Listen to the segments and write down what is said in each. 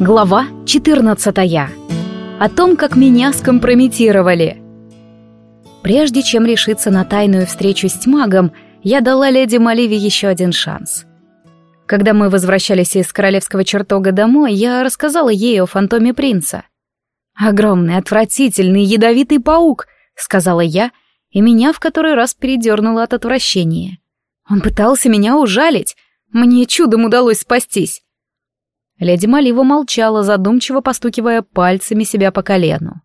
Глава 14. О том, как меня скомпрометировали. Прежде чем решиться на тайную встречу с тьмагом, я дала леди Маливе еще один шанс. Когда мы возвращались из королевского чертога домой, я рассказала ей о фантоме принца. «Огромный, отвратительный, ядовитый паук», — сказала я, и меня в который раз передернуло от отвращения. Он пытался меня ужалить, мне чудом удалось спастись. Леди Малива молчала, задумчиво постукивая пальцами себя по колену.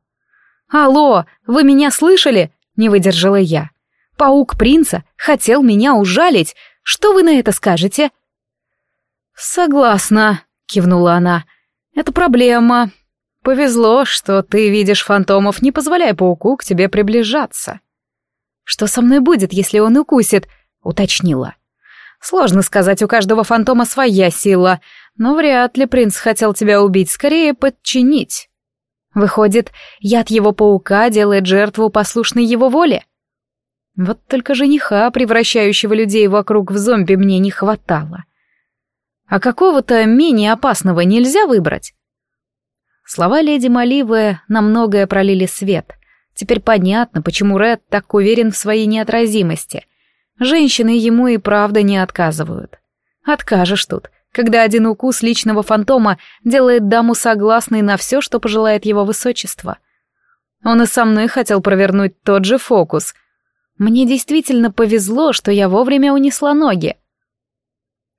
«Алло, вы меня слышали?» — не выдержала я. «Паук принца хотел меня ужалить. Что вы на это скажете?» «Согласна», — кивнула она. «Это проблема. Повезло, что ты видишь фантомов, не позволяя пауку к тебе приближаться». «Что со мной будет, если он укусит?» — уточнила. «Сложно сказать, у каждого фантома своя сила, но вряд ли принц хотел тебя убить, скорее подчинить. Выходит, яд его паука делает жертву послушной его воле? Вот только жениха, превращающего людей вокруг в зомби, мне не хватало. А какого-то менее опасного нельзя выбрать? Слова леди Маливы на многое пролили свет. Теперь понятно, почему Ред так уверен в своей неотразимости. Женщины ему и правда не отказывают. Откажешь тут когда один укус личного фантома делает даму согласной на все, что пожелает его высочество. Он и со мной хотел провернуть тот же фокус. Мне действительно повезло, что я вовремя унесла ноги.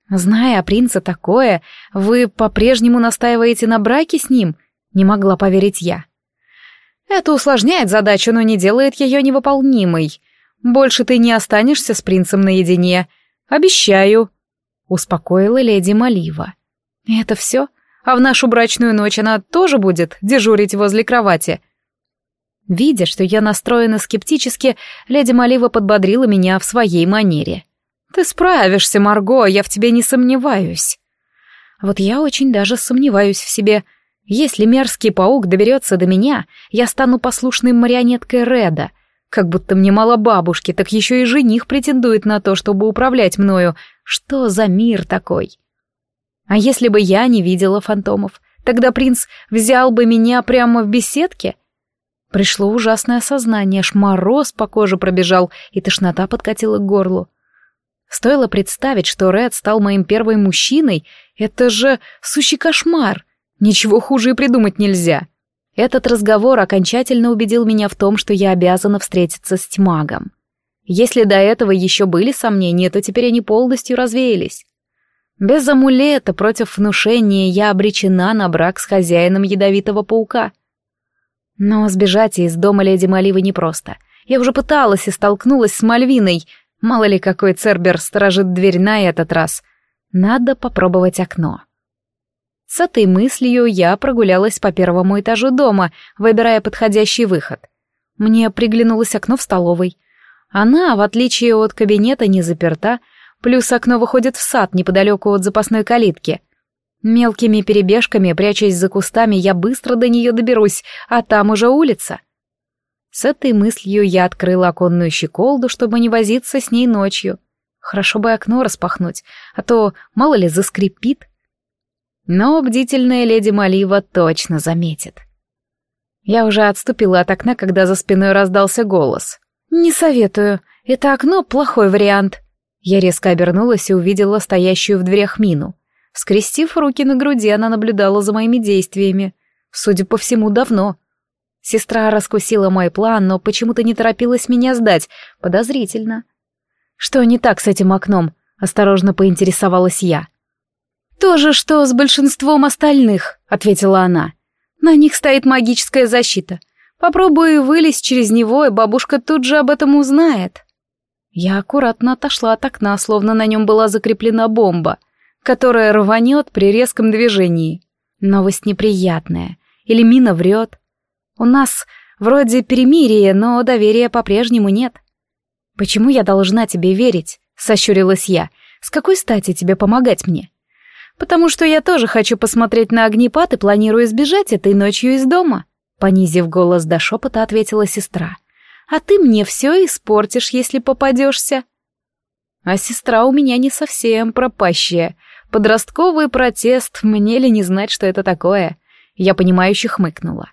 Зная о принце такое, вы по-прежнему настаиваете на браке с ним? Не могла поверить я. Это усложняет задачу, но не делает ее невыполнимой. Больше ты не останешься с принцем наедине. Обещаю. Успокоила леди Малива. «Это все? А в нашу брачную ночь она тоже будет дежурить возле кровати?» Видя, что я настроена скептически, леди Малива подбодрила меня в своей манере. «Ты справишься, Марго, я в тебе не сомневаюсь». Вот я очень даже сомневаюсь в себе. Если мерзкий паук доберется до меня, я стану послушной марионеткой Реда. Как будто мне мало бабушки, так еще и жених претендует на то, чтобы управлять мною, что за мир такой? А если бы я не видела фантомов, тогда принц взял бы меня прямо в беседке? Пришло ужасное осознание, аж мороз по коже пробежал, и тошнота подкатила к горлу. Стоило представить, что Ред стал моим первым мужчиной, это же сущий кошмар. Ничего хуже и придумать нельзя. Этот разговор окончательно убедил меня в том, что я обязана встретиться с Тьмагом. Если до этого еще были сомнения, то теперь они полностью развеялись. Без амулета против внушения я обречена на брак с хозяином ядовитого паука. Но сбежать из дома леди Маливы непросто. Я уже пыталась и столкнулась с Мальвиной. Мало ли какой Цербер сторожит дверь на этот раз. Надо попробовать окно. С этой мыслью я прогулялась по первому этажу дома, выбирая подходящий выход. Мне приглянулось окно в столовой. Она, в отличие от кабинета, не заперта, плюс окно выходит в сад неподалеку от запасной калитки. Мелкими перебежками, прячась за кустами, я быстро до нее доберусь, а там уже улица. С этой мыслью я открыла оконную щеколду, чтобы не возиться с ней ночью. Хорошо бы окно распахнуть, а то, мало ли, заскрипит. Но бдительная леди Малива точно заметит. Я уже отступила от окна, когда за спиной раздался голос. «Не советую. Это окно — плохой вариант». Я резко обернулась и увидела стоящую в дверях Мину. Скрестив руки на груди, она наблюдала за моими действиями. Судя по всему, давно. Сестра раскусила мой план, но почему-то не торопилась меня сдать. Подозрительно. «Что не так с этим окном?» — осторожно поинтересовалась я. «То же, что с большинством остальных», — ответила она. «На них стоит магическая защита. Попробую вылезть через него, и бабушка тут же об этом узнает. Я аккуратно отошла от окна, словно на нем была закреплена бомба, которая рванет при резком движении. Новость неприятная. Или Мина врет. У нас вроде перемирие, но доверия по-прежнему нет. «Почему я должна тебе верить?» — сощурилась я. «С какой стати тебе помогать мне?» «Потому что я тоже хочу посмотреть на огнепад и планирую сбежать этой ночью из дома», Понизив голос до шепота, ответила сестра. «А ты мне все испортишь, если попадешься». А сестра у меня не совсем пропащая. Подростковый протест, мне ли не знать, что это такое? Я понимающе хмыкнула.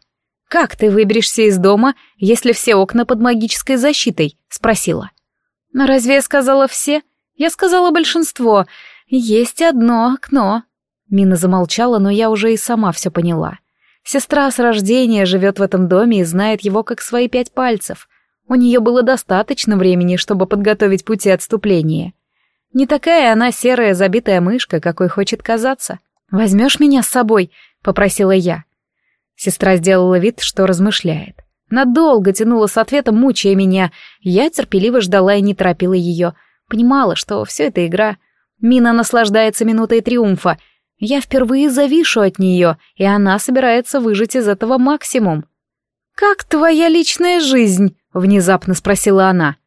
«Как ты выберешься из дома, если все окна под магической защитой?» — спросила. «Но разве я сказала все? Я сказала большинство. Есть одно окно». Мина замолчала, но я уже и сама все поняла. Сестра с рождения живет в этом доме и знает его как свои пять пальцев. У нее было достаточно времени, чтобы подготовить пути отступления. Не такая она серая забитая мышка, какой хочет казаться. «Возьмешь меня с собой?» — попросила я. Сестра сделала вид, что размышляет. Надолго тянула с ответом, мучая меня. Я терпеливо ждала и не торопила ее. Понимала, что все это игра. Мина наслаждается минутой триумфа. Я впервые завишу от нее, и она собирается выжить из этого максимум. «Как твоя личная жизнь?» — внезапно спросила она.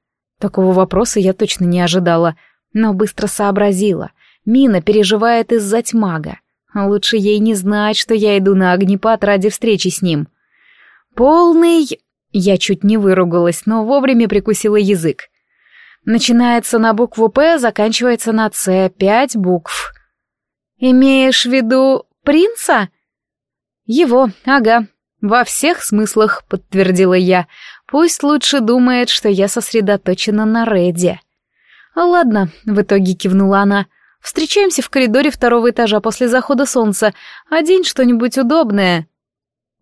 Такого вопроса я точно не ожидала, но быстро сообразила. Мина переживает из-за тьмага. Лучше ей не знать, что я иду на огнепад ради встречи с ним. Полный... Я чуть не выругалась, но вовремя прикусила язык. Начинается на букву «П», заканчивается на «Ц», пять букв. «Имеешь в виду принца?» «Его, ага, во всех смыслах», — подтвердила я. «Пусть лучше думает, что я сосредоточена на Реде». «Ладно», — в итоге кивнула она. «Встречаемся в коридоре второго этажа после захода солнца. Одень что-нибудь удобное».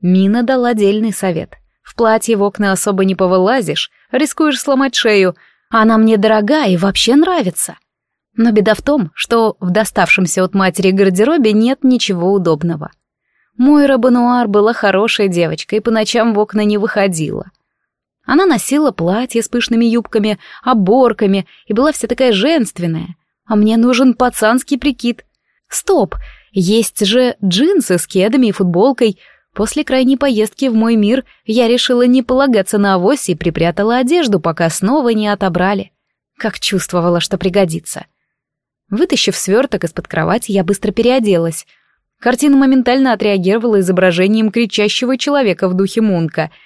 Мина дала отдельный совет. «В платье в окна особо не повылазишь, рискуешь сломать шею. Она мне дорога и вообще нравится». Но беда в том, что в доставшемся от матери гардеробе нет ничего удобного. Мойра Бануар была хорошей девочкой и по ночам в окна не выходила. Она носила платье с пышными юбками, оборками и была вся такая женственная. А мне нужен пацанский прикид. Стоп, есть же джинсы с кедами и футболкой. После крайней поездки в мой мир я решила не полагаться на авось и припрятала одежду, пока снова не отобрали. Как чувствовала, что пригодится. Вытащив сверток из-под кровати, я быстро переоделась. Картина моментально отреагировала изображением кричащего человека в духе Мунка —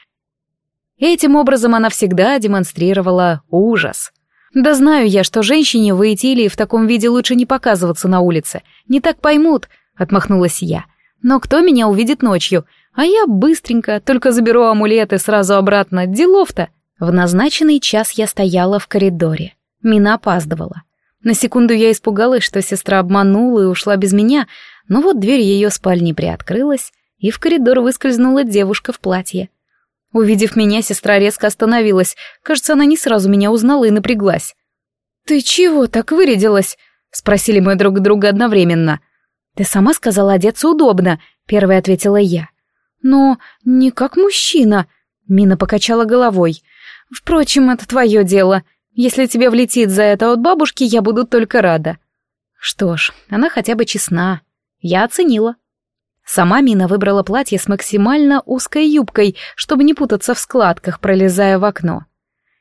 Этим образом она всегда демонстрировала ужас. Да знаю я, что женщине в Этилии в таком виде лучше не показываться на улице. Не так поймут, отмахнулась я. Но кто меня увидит ночью? А я быстренько, только заберу амулеты сразу обратно. Делов-то. В назначенный час я стояла в коридоре. Мина опаздывала. На секунду я испугалась, что сестра обманула и ушла без меня, но вот дверь ее спальни приоткрылась, и в коридор выскользнула девушка в платье. Увидев меня, сестра резко остановилась. Кажется, она не сразу меня узнала и напряглась. «Ты чего так вырядилась?» — спросили мы друг друга одновременно. «Ты сама сказала одеться удобно», — первая ответила я. «Но не как мужчина», — Мина покачала головой. «Впрочем, это твое дело. Если тебе влетит за это от бабушки, я буду только рада». Что ж, она хотя бы честна. Я оценила. Сама Мина выбрала платье с максимально узкой юбкой, чтобы не путаться в складках, пролезая в окно.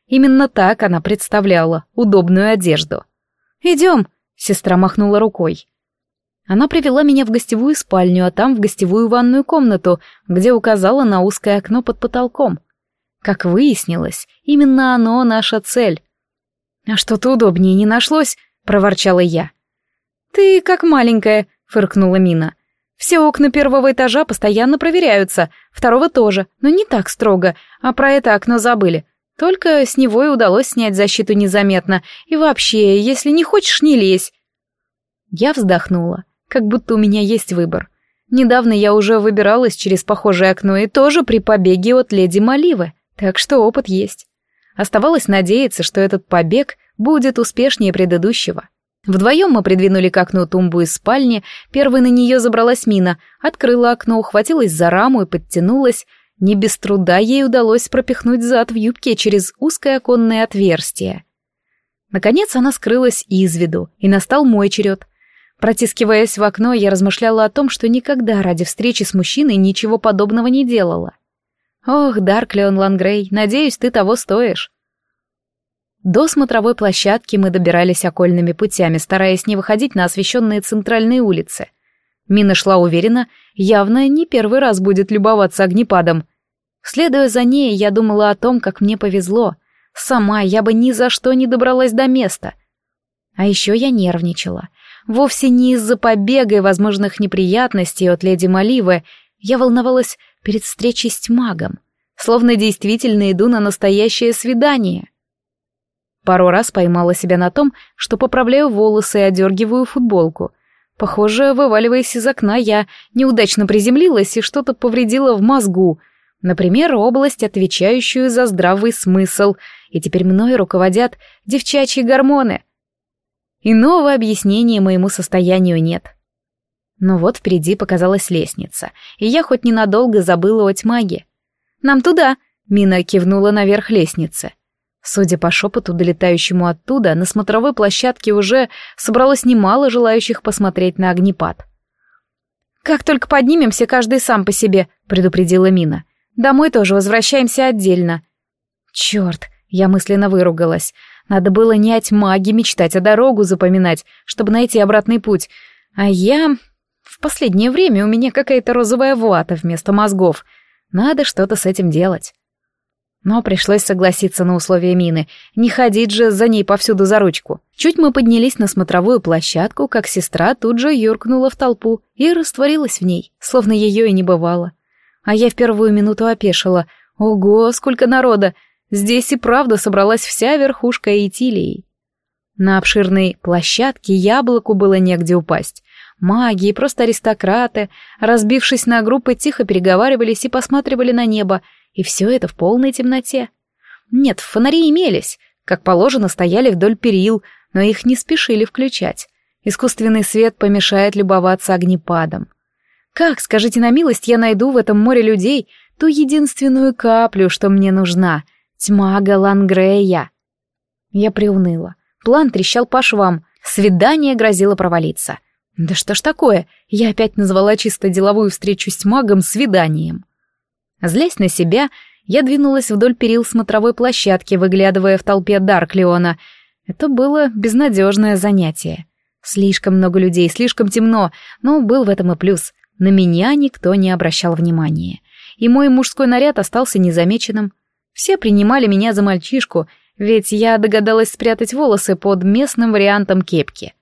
Именно так она представляла удобную одежду. «Идем», — сестра махнула рукой. Она привела меня в гостевую спальню, а там в гостевую ванную комнату, где указала на узкое окно под потолком. Как выяснилось, именно оно наша цель. «А что-то удобнее не нашлось», — проворчала я. «Ты как маленькая», — фыркнула Мина. Все окна первого этажа постоянно проверяются, второго тоже, но не так строго, а про это окно забыли. Только с него и удалось снять защиту незаметно. И вообще, если не хочешь, не лезь. Я вздохнула, как будто у меня есть выбор. Недавно я уже выбиралась через похожее окно и тоже при побеге от леди Маливы, так что опыт есть. Оставалось надеяться, что этот побег будет успешнее предыдущего. Вдвоем мы придвинули к окну тумбу из спальни, первой на нее забралась Мина, открыла окно, ухватилась за раму и подтянулась. Не без труда ей удалось пропихнуть зад в юбке через узкое оконное отверстие. Наконец она скрылась из виду, и настал мой черед. Протискиваясь в окно, я размышляла о том, что никогда ради встречи с мужчиной ничего подобного не делала. Ох, Дарклеон Лангрей, надеюсь, ты того стоишь. До смотровой площадки мы добирались окольными путями, стараясь не выходить на освещенные центральные улицы. Мина шла уверенно, явно не первый раз будет любоваться огнепадом. Следуя за ней, я думала о том, как мне повезло. Сама я бы ни за что не добралась до места. А еще я нервничала. Вовсе не из-за побега и возможных неприятностей от леди Маливы, я волновалась перед встречей с тьмагом, словно действительно иду на настоящее свидание. Пару раз поймала себя на том, что поправляю волосы и одергиваю футболку. Похоже, вываливаясь из окна, я неудачно приземлилась и что-то повредила в мозгу, например, область, отвечающую за здравый смысл, и теперь мной руководят девчачьи гормоны. Иного объяснения моему состоянию нет. Но вот впереди показалась лестница, и я хоть ненадолго забыла о тьмаге. «Нам туда!» — Мина кивнула наверх лестницы. Судя по шепоту, долетающему оттуда, на смотровой площадке уже собралось немало желающих посмотреть на огнепад. «Как только поднимемся, каждый сам по себе», — предупредила Мина. «Домой тоже возвращаемся отдельно». «Черт!» — я мысленно выругалась. «Надо было от маги мечтать, а дорогу запоминать, чтобы найти обратный путь. А я... В последнее время у меня какая-то розовая вата вместо мозгов. Надо что-то с этим делать». Но пришлось согласиться на условия Мины, не ходить же за ней повсюду за ручку. Чуть мы поднялись на смотровую площадку, как сестра тут же юркнула в толпу и растворилась в ней, словно ее и не бывало. А я в первую минуту опешила. Ого, сколько народа! Здесь и правда собралась вся верхушка Этилии. На обширной площадке яблоку было негде упасть. Маги и просто аристократы, разбившись на группы, тихо переговаривались и посматривали на небо, и все это в полной темноте. Нет, фонари имелись, как положено, стояли вдоль перил, но их не спешили включать. Искусственный свет помешает любоваться огнепадом. Как, скажите на милость, я найду в этом море людей ту единственную каплю, что мне нужна — тьма Галангрея? Я приуныла. План трещал по швам, свидание грозило провалиться. Да что ж такое, я опять назвала чисто деловую встречу с магом свиданием. Злясь на себя, я двинулась вдоль перил смотровой площадки, выглядывая в толпе Дарклиона. Это было безнадежное занятие. Слишком много людей, слишком темно, но был в этом и плюс. На меня никто не обращал внимания. И мой мужской наряд остался незамеченным. Все принимали меня за мальчишку, ведь я догадалась спрятать волосы под местным вариантом кепки.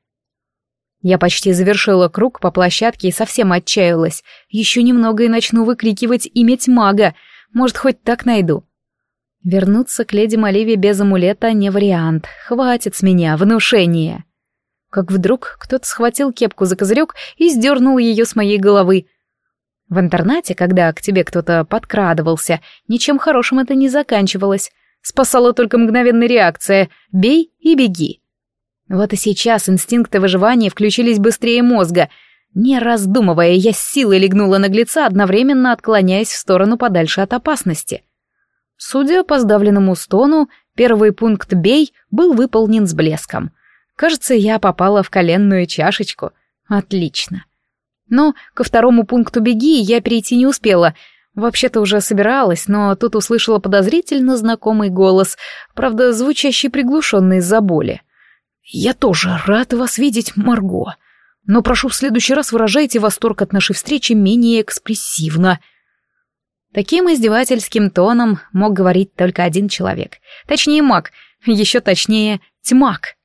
Я почти завершила круг по площадке и совсем отчаялась. Еще немного и начну выкрикивать имя мага. Может, хоть так найду. Вернуться к леди Маливе без амулета не вариант. Хватит с меня внушения. Как вдруг кто-то схватил кепку за козырек и сдернул ее с моей головы. В интернате, когда к тебе кто-то подкрадывался, ничем хорошим это не заканчивалось. Спасала только мгновенная реакция «бей и беги». Вот и сейчас инстинкты выживания включились быстрее мозга. Не раздумывая, я с силой легнула наглеца, одновременно отклоняясь в сторону подальше от опасности. Судя по сдавленному стону, первый пункт «бей» был выполнен с блеском. Кажется, я попала в коленную чашечку. Отлично. Но ко второму пункту «беги» я перейти не успела. Вообще-то уже собиралась, но тут услышала подозрительно знакомый голос, правда, звучащий приглушенный из-за боли. «Я тоже рад вас видеть, Марго. Но прошу, в следующий раз выражайте восторг от нашей встречи менее экспрессивно». Таким издевательским тоном мог говорить только один человек. Точнее, маг. Еще точнее, тьмак.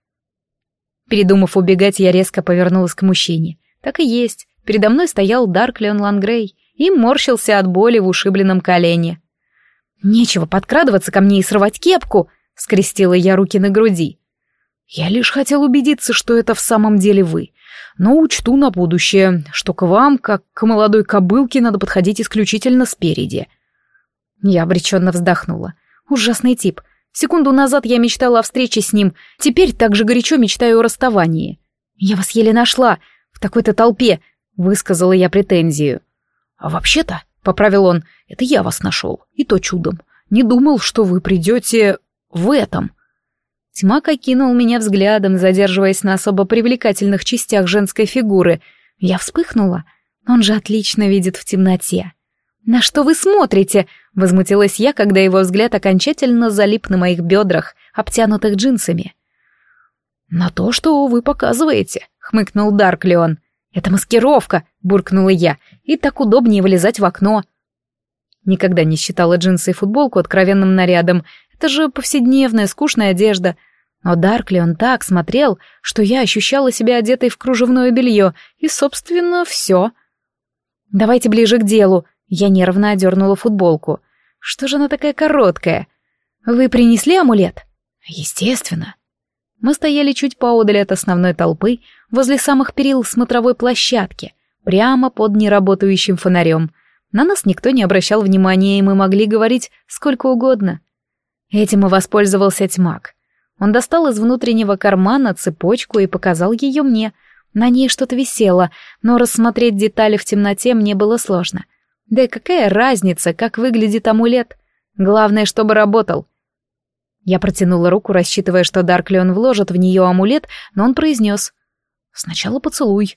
Передумав убегать, я резко повернулась к мужчине. Так и есть. Передо мной стоял Дарклион Лангрей и морщился от боли в ушибленном колене. «Нечего подкрадываться ко мне и срывать кепку!» — скрестила я руки на груди. Я лишь хотел убедиться, что это в самом деле вы. Но учту на будущее, что к вам, как к молодой кобылке, надо подходить исключительно спереди. Я обреченно вздохнула. Ужасный тип. Секунду назад я мечтала о встрече с ним, теперь так же горячо мечтаю о расставании. Я вас еле нашла, в такой-то толпе, высказала я претензию. А вообще-то, поправил он, это я вас нашел, и то чудом. Не думал, что вы придете в этом. Тьмак окинул меня взглядом, задерживаясь на особо привлекательных частях женской фигуры. Я вспыхнула. Он же отлично видит в темноте. «На что вы смотрите?» — возмутилась я, когда его взгляд окончательно залип на моих бедрах, обтянутых джинсами. «На то, что вы показываете», — хмыкнул Дарклеон. «Это маскировка», — буркнула я, — «и так удобнее вылезать в окно». Никогда не считала джинсы и футболку откровенным нарядом, это же повседневная, скучная одежда. Но Даркли он так смотрел, что я ощущала себя одетой в кружевное белье, и, собственно, все. «Давайте ближе к делу», — я нервно одернула футболку. «Что же она такая короткая? Вы принесли амулет?» «Естественно». Мы стояли чуть поодаль от основной толпы, возле самых перил смотровой площадки, прямо под неработающим фонарем. На нас никто не обращал внимания, и мы могли говорить сколько угодно. Этим и воспользовался тьмак. Он достал из внутреннего кармана цепочку и показал ее мне. На ней что-то висело, но рассмотреть детали в темноте мне было сложно. Да и какая разница, как выглядит амулет? Главное, чтобы работал. Я протянула руку, рассчитывая, что Дарклион вложит в нее амулет, но он произнес. «Сначала поцелуй.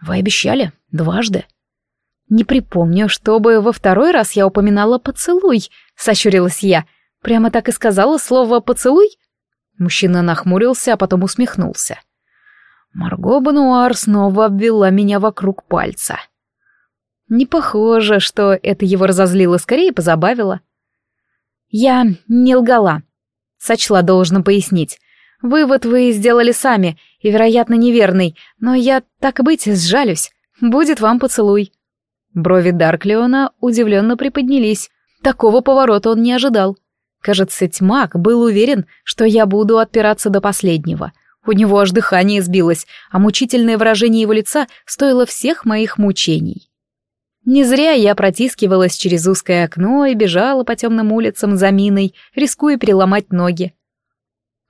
Вы обещали. Дважды». «Не припомню, чтобы во второй раз я упоминала поцелуй», — сощурилась я. «Прямо так и сказала слово «поцелуй»?» Мужчина нахмурился, а потом усмехнулся. Марго Бануар снова обвела меня вокруг пальца. Не похоже, что это его разозлило, скорее позабавило. Я не лгала. Сочла должно пояснить. Вывод вы сделали сами, и, вероятно, неверный, но я, так быть, сжалюсь. Будет вам поцелуй. Брови Дарклиона удивленно приподнялись. Такого поворота он не ожидал. Кажется, тьмак был уверен, что я буду отпираться до последнего. У него аж дыхание сбилось, а мучительное выражение его лица стоило всех моих мучений. Не зря я протискивалась через узкое окно и бежала по темным улицам за миной, рискуя переломать ноги.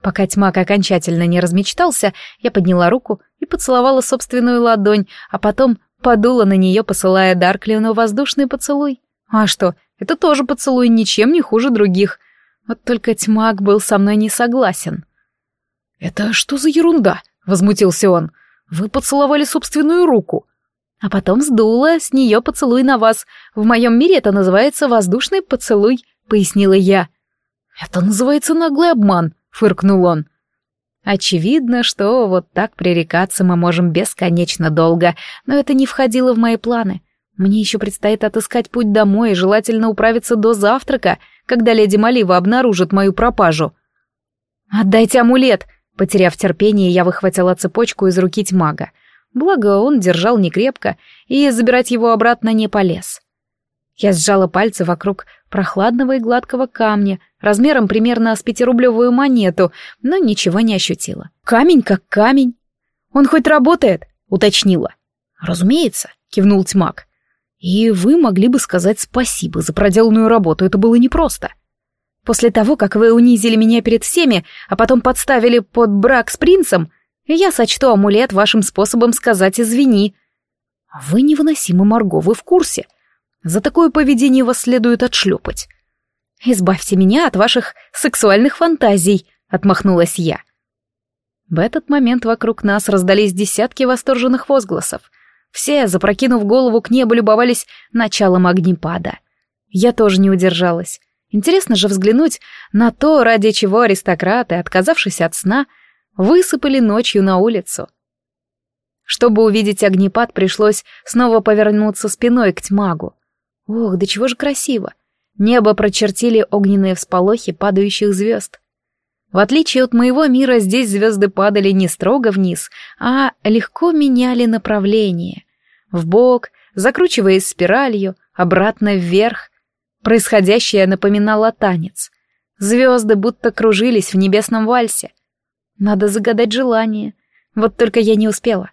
Пока тьмак окончательно не размечтался, я подняла руку и поцеловала собственную ладонь, а потом подула на нее, посылая Дарклину воздушный поцелуй. А что, это тоже поцелуй, ничем не хуже других. Вот только тьмак был со мной не согласен. «Это что за ерунда?» — возмутился он. «Вы поцеловали собственную руку». А потом сдуло с нее поцелуй на вас. В моем мире это называется воздушный поцелуй, пояснила я. Это называется наглый обман, фыркнул он. Очевидно, что вот так пререкаться мы можем бесконечно долго, но это не входило в мои планы. Мне еще предстоит отыскать путь домой и желательно управиться до завтрака, когда леди Малива обнаружит мою пропажу. «Отдайте амулет!» Потеряв терпение, я выхватила цепочку из руки тьмага. Благо, он держал некрепко, и забирать его обратно не полез. Я сжала пальцы вокруг прохладного и гладкого камня, размером примерно с пятирублевую монету, но ничего не ощутила. «Камень как камень!» «Он хоть работает?» — уточнила. «Разумеется», — кивнул тьмак. И вы могли бы сказать спасибо за проделанную работу, это было непросто. После того, как вы унизили меня перед всеми, а потом подставили под брак с принцем, я сочту амулет вашим способом сказать «извини». Вы невыносимы, Марго, вы в курсе. За такое поведение вас следует отшлепать. Избавьте меня от ваших сексуальных фантазий, отмахнулась я. В этот момент вокруг нас раздались десятки восторженных возгласов — все, запрокинув голову к небу, любовались началом огнепада. Я тоже не удержалась. Интересно же взглянуть на то, ради чего аристократы, отказавшись от сна, высыпали ночью на улицу. Чтобы увидеть огнепад, пришлось снова повернуться спиной к тьмагу. Ох, да чего же красиво! Небо прочертили огненные всполохи падающих звезд. В отличие от моего мира, здесь звезды падали не строго вниз, а легко меняли направление. В бок, закручиваясь спиралью, обратно вверх. Происходящее напоминало танец. Звезды будто кружились в небесном вальсе. Надо загадать желание. Вот только я не успела.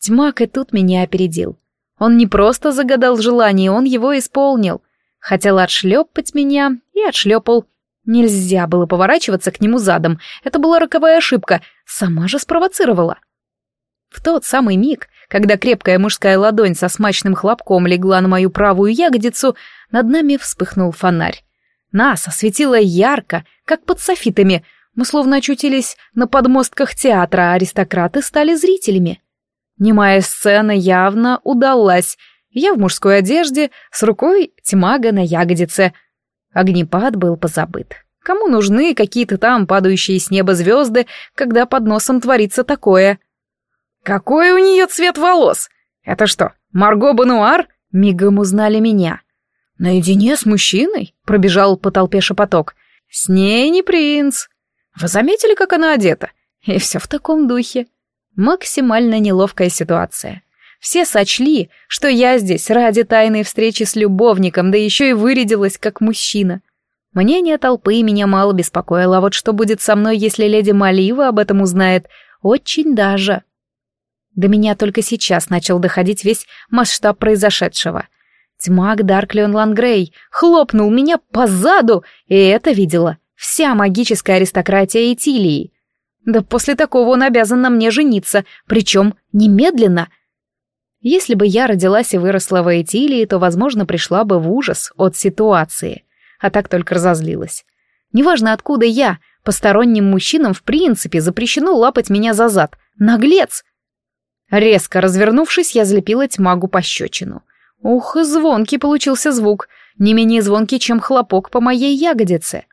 Тьмак и тут меня опередил. Он не просто загадал желание, он его исполнил. Хотел отшлепать меня и отшлепал Нельзя было поворачиваться к нему задом. Это была роковая ошибка. Сама же спровоцировала. В тот самый миг, когда крепкая мужская ладонь со смачным хлопком легла на мою правую ягодицу, над нами вспыхнул фонарь. Нас осветило ярко, как под софитами. Мы словно очутились на подмостках театра, а аристократы стали зрителями. Немая сцена явно удалась. Я в мужской одежде, с рукой тьмага на ягодице — Огнепад был позабыт. Кому нужны какие-то там падающие с неба звезды, когда под носом творится такое? Какой у нее цвет волос? Это что, Марго Бануар? Мигом узнали меня. Наедине с мужчиной? Пробежал по толпе шепоток. С ней не принц. Вы заметили, как она одета? И все в таком духе. Максимально неловкая ситуация. Все сочли, что я здесь ради тайной встречи с любовником, да еще и вырядилась как мужчина. Мнение толпы меня мало беспокоило, а вот что будет со мной, если леди Малива об этом узнает, очень даже. До меня только сейчас начал доходить весь масштаб произошедшего. Тьмак Дарклион Лангрей хлопнул меня по заду, и это видела вся магическая аристократия Этилии. Да после такого он обязан на мне жениться, причем немедленно — если бы я родилась и выросла в Этилии, то, возможно, пришла бы в ужас от ситуации. А так только разозлилась. Неважно, откуда я, посторонним мужчинам в принципе запрещено лапать меня за зад. Наглец! Резко развернувшись, я залепила тьмагу пощечину. Ух, звонкий получился звук, не менее звонкий, чем хлопок по моей ягодице.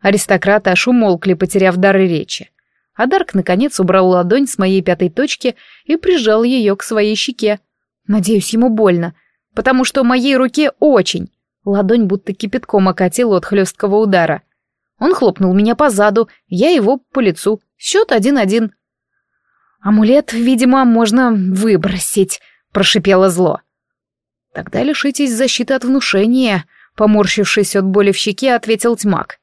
Аристократы аж умолкли, потеряв дар речи а Дарк, наконец, убрал ладонь с моей пятой точки и прижал ее к своей щеке. Надеюсь, ему больно, потому что моей руке очень. Ладонь будто кипятком окатила от хлесткого удара. Он хлопнул меня по заду, я его по лицу. Счет один-один. «Амулет, видимо, можно выбросить», — прошипело зло. «Тогда лишитесь защиты от внушения», — поморщившись от боли в щеке, ответил тьмак.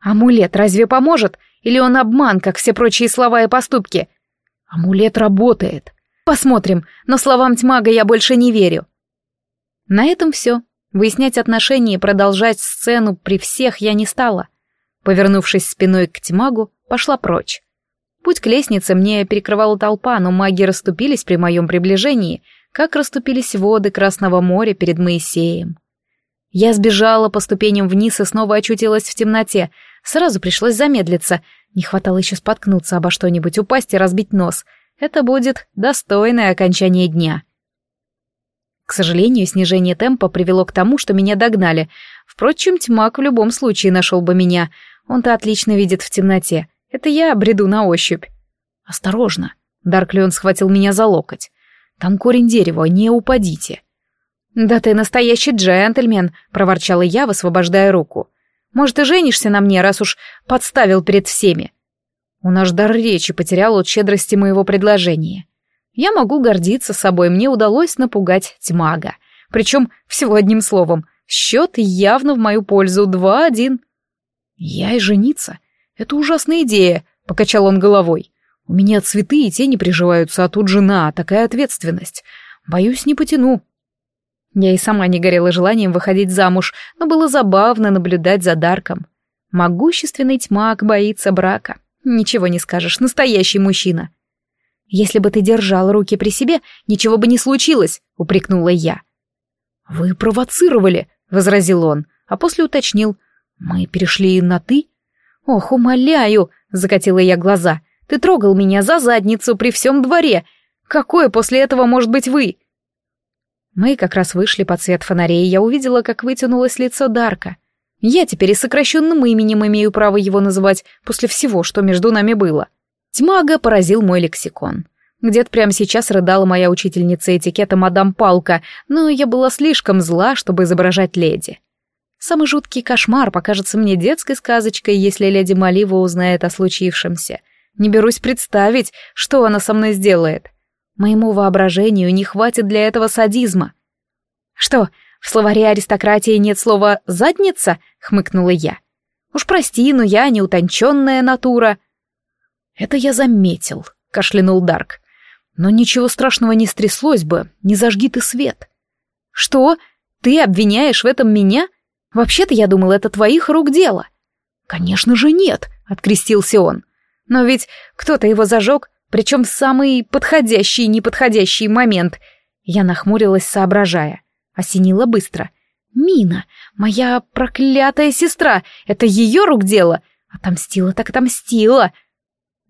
«Амулет разве поможет? Или он обман, как все прочие слова и поступки? Амулет работает. Посмотрим, но словам тьмага я больше не верю. На этом все. Выяснять отношения и продолжать сцену при всех я не стала. Повернувшись спиной к тьмагу, пошла прочь. Путь к лестнице мне перекрывала толпа, но маги расступились при моем приближении, как расступились воды Красного моря перед Моисеем. Я сбежала по ступеням вниз и снова очутилась в темноте, Сразу пришлось замедлиться. Не хватало еще споткнуться обо что-нибудь, упасть и разбить нос. Это будет достойное окончание дня. К сожалению, снижение темпа привело к тому, что меня догнали. Впрочем, тьмак в любом случае нашел бы меня. Он-то отлично видит в темноте. Это я бреду на ощупь. «Осторожно!» Дарклион схватил меня за локоть. «Там корень дерева, не упадите!» «Да ты настоящий джентльмен!» — проворчала я, высвобождая руку. Может, и женишься на мне, раз уж подставил перед всеми. Он аж дар речи потерял от щедрости моего предложения. Я могу гордиться собой, мне удалось напугать тьмага. Причем всего одним словом. Счет явно в мою пользу, два-один. Я и жениться. Это ужасная идея, покачал он головой. У меня цветы и тени приживаются, а тут жена, такая ответственность. Боюсь, не потяну. Я и сама не горела желанием выходить замуж, но было забавно наблюдать за Дарком. Могущественный тьмак боится брака. Ничего не скажешь, настоящий мужчина. «Если бы ты держал руки при себе, ничего бы не случилось», — упрекнула я. «Вы провоцировали», — возразил он, а после уточнил. «Мы перешли на «ты»?» «Ох, умоляю», — закатила я глаза. «Ты трогал меня за задницу при всем дворе. Какое после этого может быть вы?» Мы как раз вышли под свет фонарей, и я увидела, как вытянулось лицо Дарка. Я теперь и сокращенным именем имею право его называть после всего, что между нами было. Тьмага поразил мой лексикон. Где-то прямо сейчас рыдала моя учительница этикета мадам Палка, но я была слишком зла, чтобы изображать леди. Самый жуткий кошмар покажется мне детской сказочкой, если леди Малива узнает о случившемся. Не берусь представить, что она со мной сделает. Моему воображению не хватит для этого садизма. Что, в словаре аристократии нет слова «задница»? хмыкнула я. Уж прости, но я не утонченная натура. Это я заметил, кашлянул Дарк. Но ничего страшного не стряслось бы, не зажги ты свет. Что? Ты обвиняешь в этом меня? Вообще-то я думал, это твоих рук дело. Конечно же нет, открестился он. Но ведь кто-то его зажег, причем в самый подходящий и неподходящий момент. Я нахмурилась, соображая. Осенила быстро. «Мина, моя проклятая сестра, это ее рук дело? Отомстила так отомстила!»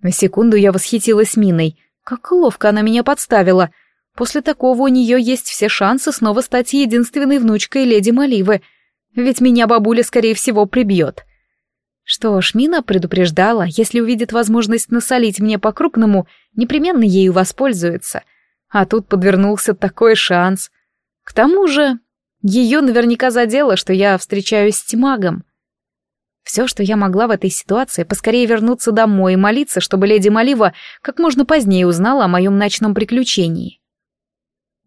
На секунду я восхитилась Миной. Как ловко она меня подставила. После такого у нее есть все шансы снова стать единственной внучкой леди Маливы. Ведь меня бабуля, скорее всего, прибьет. Что ж, Мина предупреждала, если увидит возможность насолить мне по-крупному, непременно ею воспользуется. А тут подвернулся такой шанс. К тому же, ее наверняка задело, что я встречаюсь с Тимагом. Все, что я могла в этой ситуации, поскорее вернуться домой и молиться, чтобы леди Малива как можно позднее узнала о моем ночном приключении.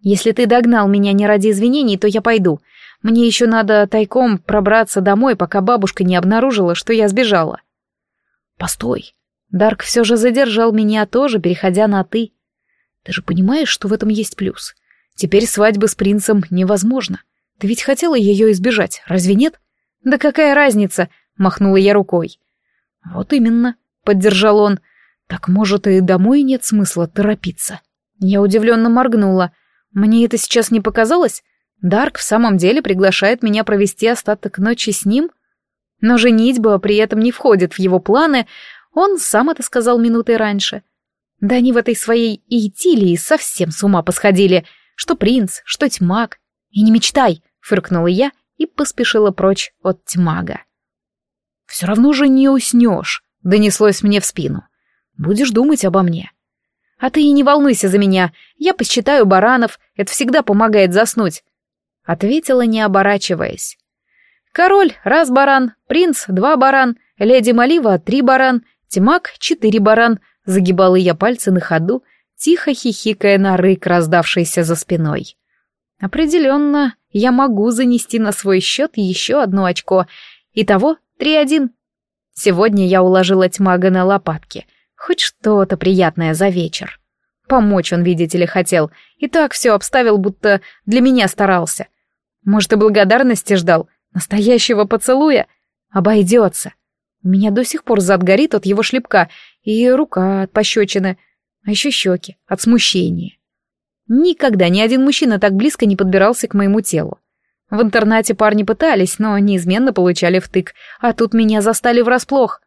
«Если ты догнал меня не ради извинений, то я пойду. Мне еще надо тайком пробраться домой, пока бабушка не обнаружила, что я сбежала». «Постой». Дарк все же задержал меня тоже, переходя на «ты». «Ты же понимаешь, что в этом есть плюс? Теперь свадьба с принцем невозможна. Ты ведь хотела ее избежать, разве нет?» «Да какая разница?» — махнула я рукой. «Вот именно», — поддержал он. «Так, может, и домой нет смысла торопиться?» Я удивленно моргнула. «Мне это сейчас не показалось? Дарк в самом деле приглашает меня провести остаток ночи с ним?» Но женитьба при этом не входит в его планы, он сам это сказал минутой раньше. Да они в этой своей Иетилии совсем с ума посходили, что принц, что тьмак. И не мечтай, фыркнула я и поспешила прочь от тьмага. «Все равно же не уснешь», — донеслось мне в спину. «Будешь думать обо мне». «А ты и не волнуйся за меня, я посчитаю баранов, это всегда помогает заснуть», — ответила, не оборачиваясь. «Король — раз баран, принц — два баран, леди Малива — три баран, тимак — четыре баран», — загибала я пальцы на ходу, тихо хихикая на рык, раздавшийся за спиной. «Определенно, я могу занести на свой счет еще одно очко. Итого Три-один. Сегодня я уложила тьмага на лопатки. Хоть что-то приятное за вечер. Помочь он, видите ли, хотел. И так все обставил, будто для меня старался. Может, и благодарности ждал. Настоящего поцелуя. Обойдется. У меня до сих пор зад горит от его шлепка, и рука от пощечины, а еще щеки от смущения. Никогда ни один мужчина так близко не подбирался к моему телу. В интернате парни пытались, но неизменно получали втык, а тут меня застали врасплох.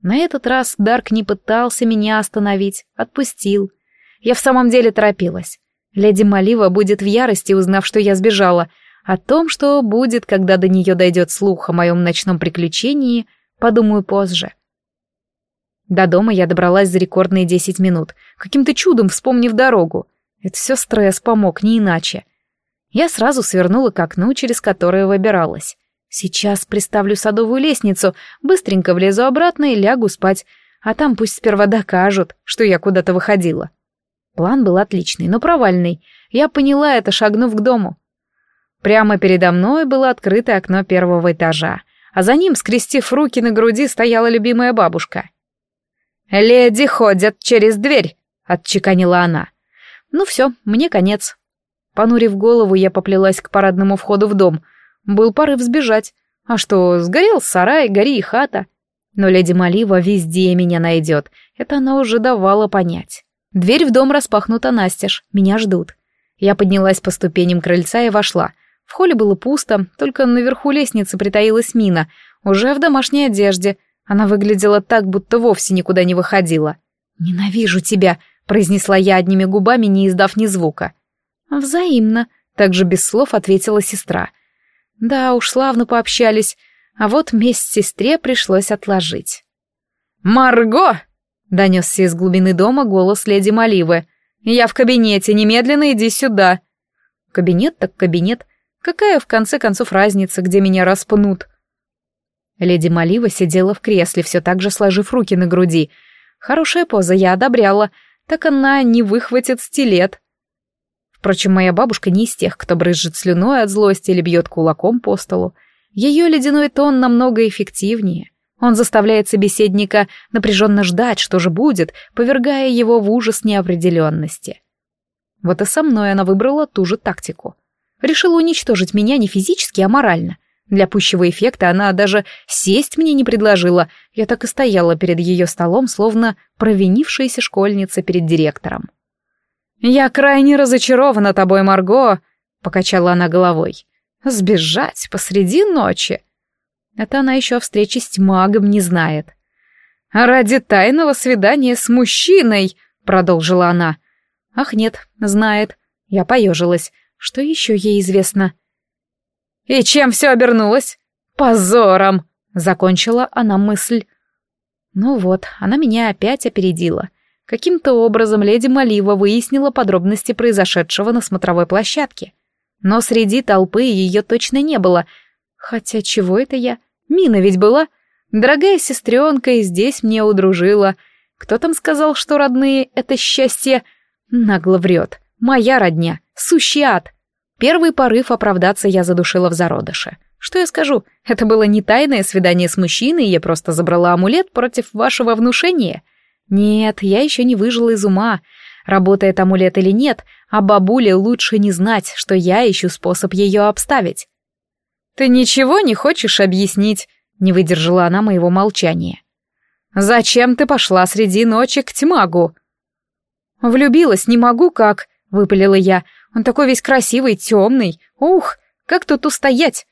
На этот раз Дарк не пытался меня остановить, отпустил. Я в самом деле торопилась. Леди Малива будет в ярости, узнав, что я сбежала. О том, что будет, когда до нее дойдет слух о моем ночном приключении, подумаю позже. До дома я добралась за рекордные десять минут, каким-то чудом вспомнив дорогу. Это все стресс помог, не иначе. Я сразу свернула к окну, через которое выбиралась. Сейчас приставлю садовую лестницу, быстренько влезу обратно и лягу спать, а там пусть сперва докажут, что я куда-то выходила. План был отличный, но провальный. Я поняла это, шагнув к дому. Прямо передо мной было открытое окно первого этажа, а за ним, скрестив руки на груди, стояла любимая бабушка. «Леди ходят через дверь», — отчеканила она. «Ну все, мне конец. Понурив голову, я поплелась к парадному входу в дом. Был порыв сбежать. А что, сгорел сарай, гори и хата. Но леди Малива везде меня найдет. Это она уже давала понять. Дверь в дом распахнута настежь. Меня ждут. Я поднялась по ступеням крыльца и вошла. В холле было пусто, только наверху лестницы притаилась Мина, уже в домашней одежде. Она выглядела так, будто вовсе никуда не выходила. «Ненавижу тебя», — произнесла я одними губами, не издав ни звука. «Взаимно», — также без слов ответила сестра. «Да уж, славно пообщались, а вот месть сестре пришлось отложить». «Марго!» — донесся из глубины дома голос леди Маливы. «Я в кабинете, немедленно иди сюда». «Кабинет так кабинет. Какая, в конце концов, разница, где меня распнут?» Леди Малива сидела в кресле, все так же сложив руки на груди. Хорошая поза, я одобряла. Так она не выхватит стилет. Впрочем, моя бабушка не из тех, кто брызжет слюной от злости или бьет кулаком по столу. Ее ледяной тон намного эффективнее. Он заставляет собеседника напряженно ждать, что же будет, повергая его в ужас неопределенности. Вот и со мной она выбрала ту же тактику. Решила уничтожить меня не физически, а морально. Для пущего эффекта она даже сесть мне не предложила. Я так и стояла перед ее столом, словно провинившаяся школьница перед директором. «Я крайне разочарована тобой, Марго», — покачала она головой. «Сбежать посреди ночи?» Это она еще о встрече с магом не знает. «Ради тайного свидания с мужчиной», — продолжила она. «Ах нет, знает». Я поежилась. Что еще ей известно? «И чем все обернулось?» «Позором!» — закончила она мысль. Ну вот, она меня опять опередила. Каким-то образом леди Малива выяснила подробности произошедшего на смотровой площадке. Но среди толпы ее точно не было. Хотя чего это я? Мина ведь была. Дорогая сестренка и здесь мне удружила. Кто там сказал, что родные — это счастье? Нагло врет. Моя родня. Сущий ад. Первый порыв оправдаться я задушила в зародыше. Что я скажу? Это было не тайное свидание с мужчиной, я просто забрала амулет против вашего внушения. Нет, я еще не выжила из ума. Работает амулет или нет, а бабуле лучше не знать, что я ищу способ ее обставить. «Ты ничего не хочешь объяснить?» — не выдержала она моего молчания. «Зачем ты пошла среди ночи к тьмагу?» «Влюбилась не могу как», — выпалила я. «Он такой весь красивый, темный. Ух, как тут устоять?»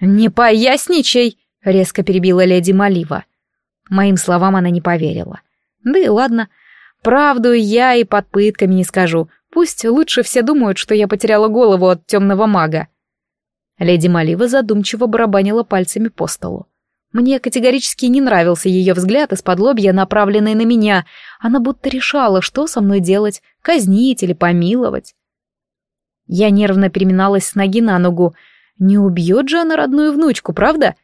«Не поясничай!» — резко перебила леди Малива. Моим словам она не поверила. Да и ладно. Правду я и под пытками не скажу. Пусть лучше все думают, что я потеряла голову от темного мага. Леди Малива задумчиво барабанила пальцами по столу. Мне категорически не нравился ее взгляд из-под лобья, направленный на меня. Она будто решала, что со мной делать, казнить или помиловать. Я нервно переминалась с ноги на ногу. Не убьет же она родную внучку, правда?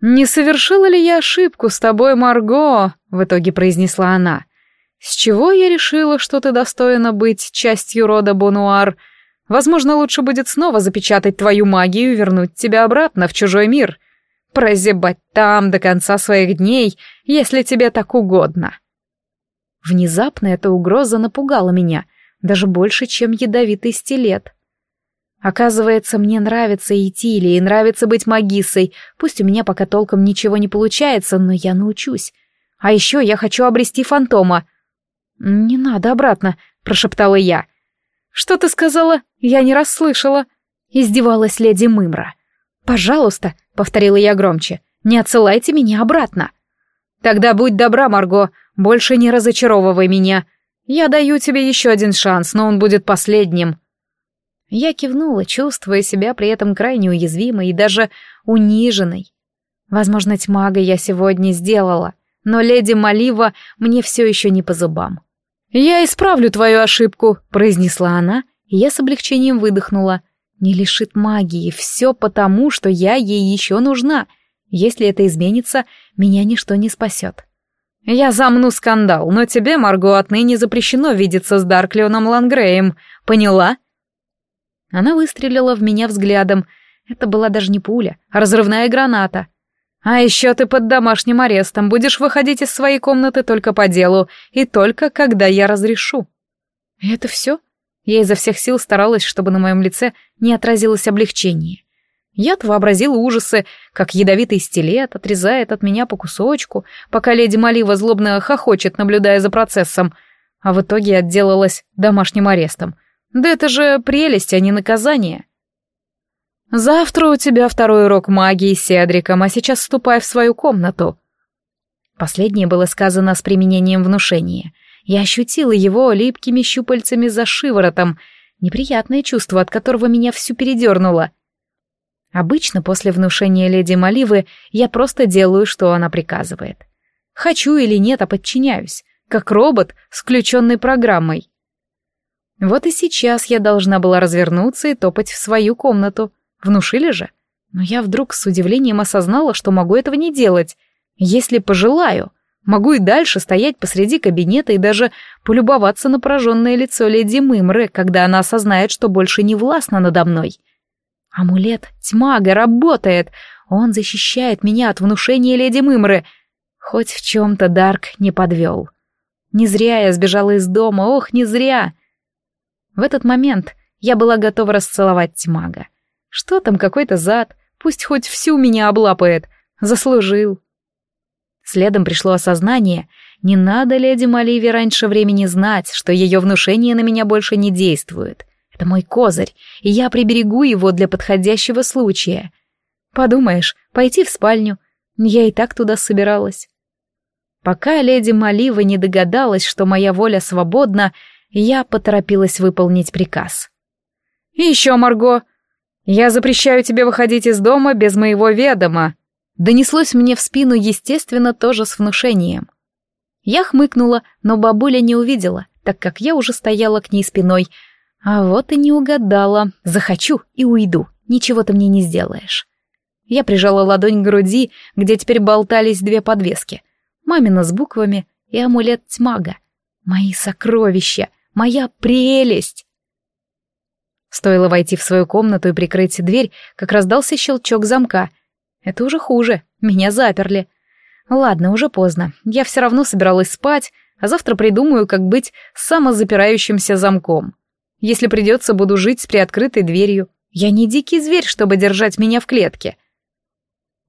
«Не совершила ли я ошибку с тобой, Марго?» — в итоге произнесла она. «С чего я решила, что ты достойна быть частью рода Бонуар? Возможно, лучше будет снова запечатать твою магию и вернуть тебя обратно в чужой мир. Прозябать там до конца своих дней, если тебе так угодно». Внезапно эта угроза напугала меня, даже больше, чем ядовитый стилет. Оказывается, мне нравится идти или нравится быть магиссой. Пусть у меня пока толком ничего не получается, но я научусь. А еще я хочу обрести фантома. «Не надо обратно», — прошептала я. «Что ты сказала? Я не расслышала». Издевалась леди Мымра. «Пожалуйста», — повторила я громче, — «не отсылайте меня обратно». «Тогда будь добра, Марго, больше не разочаровывай меня. Я даю тебе еще один шанс, но он будет последним». Я кивнула, чувствуя себя при этом крайне уязвимой и даже униженной. Возможно, тьмага я сегодня сделала, но леди Малива мне все еще не по зубам. «Я исправлю твою ошибку», — произнесла она, и я с облегчением выдохнула. «Не лишит магии, все потому, что я ей еще нужна. Если это изменится, меня ничто не спасет». «Я замну скандал, но тебе, Марго, отныне запрещено видеться с Дарклионом Лангреем. Поняла?» Она выстрелила в меня взглядом. Это была даже не пуля, а разрывная граната. «А еще ты под домашним арестом, будешь выходить из своей комнаты только по делу, и только когда я разрешу». «Это все?» Я изо всех сил старалась, чтобы на моем лице не отразилось облегчение. Я вообразила ужасы, как ядовитый стилет отрезает от меня по кусочку, пока леди Малива злобно хохочет, наблюдая за процессом, а в итоге отделалась домашним арестом. Да это же прелесть, а не наказание. Завтра у тебя второй урок магии с Седриком, а сейчас ступай в свою комнату. Последнее было сказано с применением внушения. Я ощутила его липкими щупальцами за шиворотом, неприятное чувство, от которого меня всю передернуло. Обычно после внушения леди Маливы я просто делаю, что она приказывает. Хочу или нет, а подчиняюсь, как робот с включенной программой. Вот и сейчас я должна была развернуться и топать в свою комнату. Внушили же. Но я вдруг с удивлением осознала, что могу этого не делать. Если пожелаю, могу и дальше стоять посреди кабинета и даже полюбоваться на пораженное лицо леди Мымры, когда она осознает, что больше не властна надо мной. Амулет тьмага работает. Он защищает меня от внушения леди Мымры. Хоть в чем-то Дарк не подвел. Не зря я сбежала из дома, ох, не зря. В этот момент я была готова расцеловать тьмага. Что там какой-то зад, пусть хоть всю меня облапает, заслужил. Следом пришло осознание, не надо леди Маливе раньше времени знать, что ее внушение на меня больше не действует. Это мой козырь, и я приберегу его для подходящего случая. Подумаешь, пойти в спальню, я и так туда собиралась. Пока леди Малива не догадалась, что моя воля свободна, я поторопилась выполнить приказ. «И еще, Марго, я запрещаю тебе выходить из дома без моего ведома», донеслось мне в спину, естественно, тоже с внушением. Я хмыкнула, но бабуля не увидела, так как я уже стояла к ней спиной. А вот и не угадала. Захочу и уйду, ничего ты мне не сделаешь. Я прижала ладонь к груди, где теперь болтались две подвески. Мамина с буквами и амулет тьмага. Мои сокровища, моя прелесть. Стоило войти в свою комнату и прикрыть дверь, как раздался щелчок замка. Это уже хуже, меня заперли. Ладно, уже поздно. Я все равно собиралась спать, а завтра придумаю, как быть самозапирающимся замком. Если придется, буду жить с приоткрытой дверью. Я не дикий зверь, чтобы держать меня в клетке.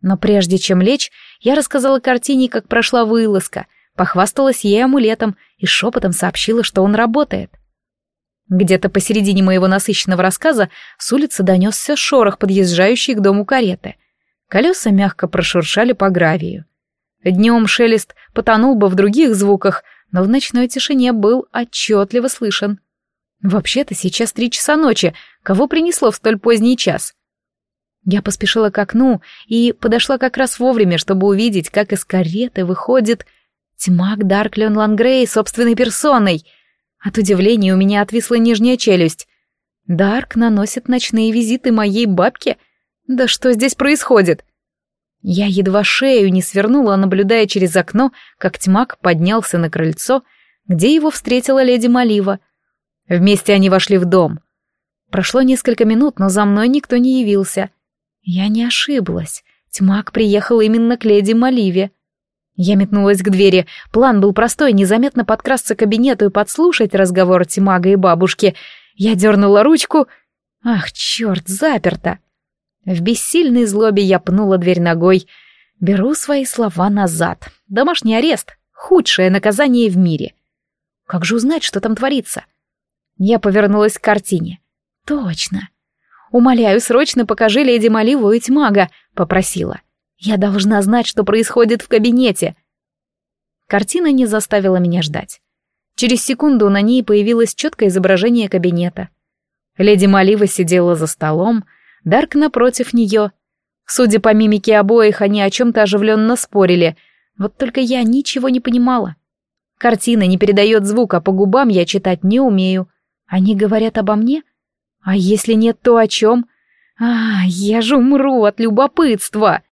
Но прежде чем лечь, я рассказала картине, как прошла вылазка, похвасталась ей амулетом и шепотом сообщила, что он работает. Где-то посередине моего насыщенного рассказа с улицы донесся шорох, подъезжающий к дому кареты. Колеса мягко прошуршали по гравию. Днем шелест потонул бы в других звуках, но в ночной тишине был отчетливо слышен. Вообще-то сейчас три часа ночи, кого принесло в столь поздний час? Я поспешила к окну и подошла как раз вовремя, чтобы увидеть, как из кареты выходит тьмак Дарклион Лангрей собственной персоной. От удивления у меня отвисла нижняя челюсть. Дарк наносит ночные визиты моей бабке? Да что здесь происходит? Я едва шею не свернула, наблюдая через окно, как тьмак поднялся на крыльцо, где его встретила леди Малива. Вместе они вошли в дом. Прошло несколько минут, но за мной никто не явился. Я не ошиблась. Тьмак приехал именно к леди Маливе. Я метнулась к двери. План был простой — незаметно подкрасться к кабинету и подслушать разговор Тимага и бабушки. Я дернула ручку. Ах, черт, заперто. В бессильной злобе я пнула дверь ногой. Беру свои слова назад. Домашний арест — худшее наказание в мире. Как же узнать, что там творится? Я повернулась к картине. Точно. «Умоляю, срочно покажи леди Маливу и Тьмага», — попросила. «Я должна знать, что происходит в кабинете». Картина не заставила меня ждать. Через секунду на ней появилось четкое изображение кабинета. Леди Малива сидела за столом, Дарк напротив нее. Судя по мимике обоих, они о чем-то оживленно спорили. Вот только я ничего не понимала. Картина не передает звук, а по губам я читать не умею. Они говорят обо мне? А если нет, то о чем? А, я же умру от любопытства.